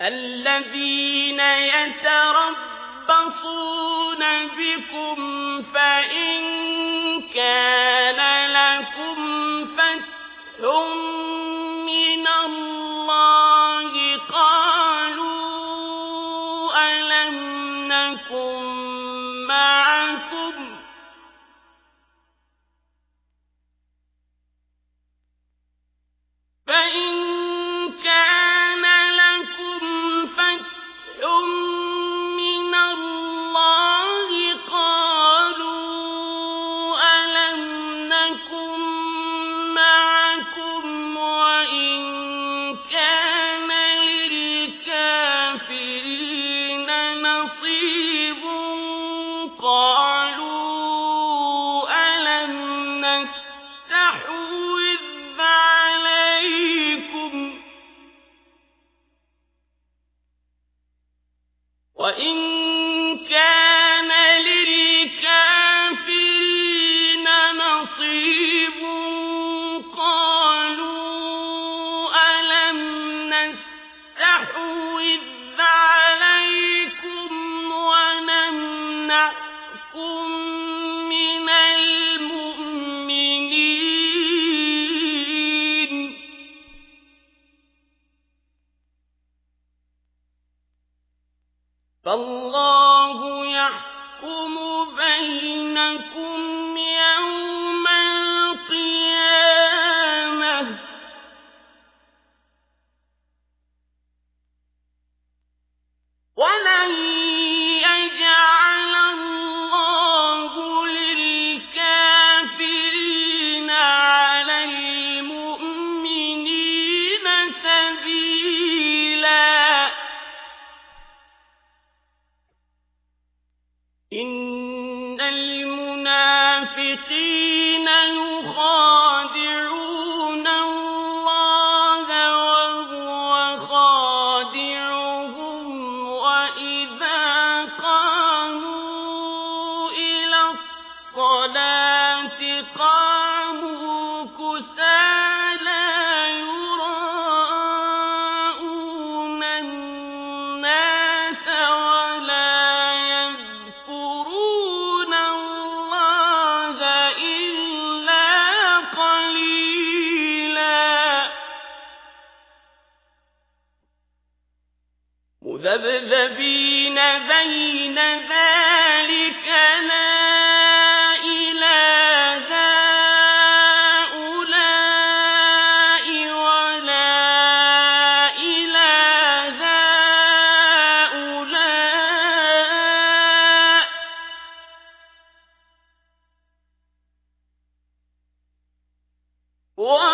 الذين يتربصون بكم فإن كان تَفْتَحُونَ فالله المنافقين مذبذبين بين ذلك لا إلى هؤلاء ولا إلى هؤلاء. ومن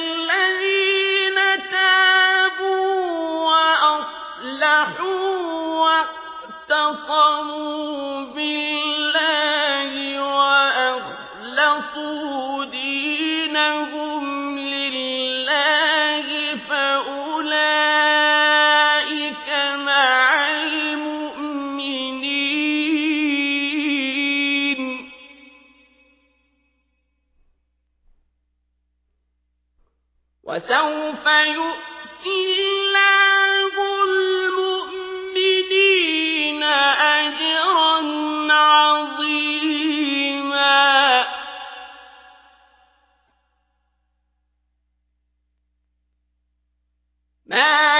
الذين تابوا وأصلحوا واعتصموا بالله وأخلصوا دينهم وسوف يؤتي الله المؤمنين أجرا عظيما. ما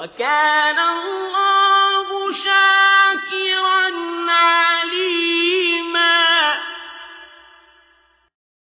وكان الله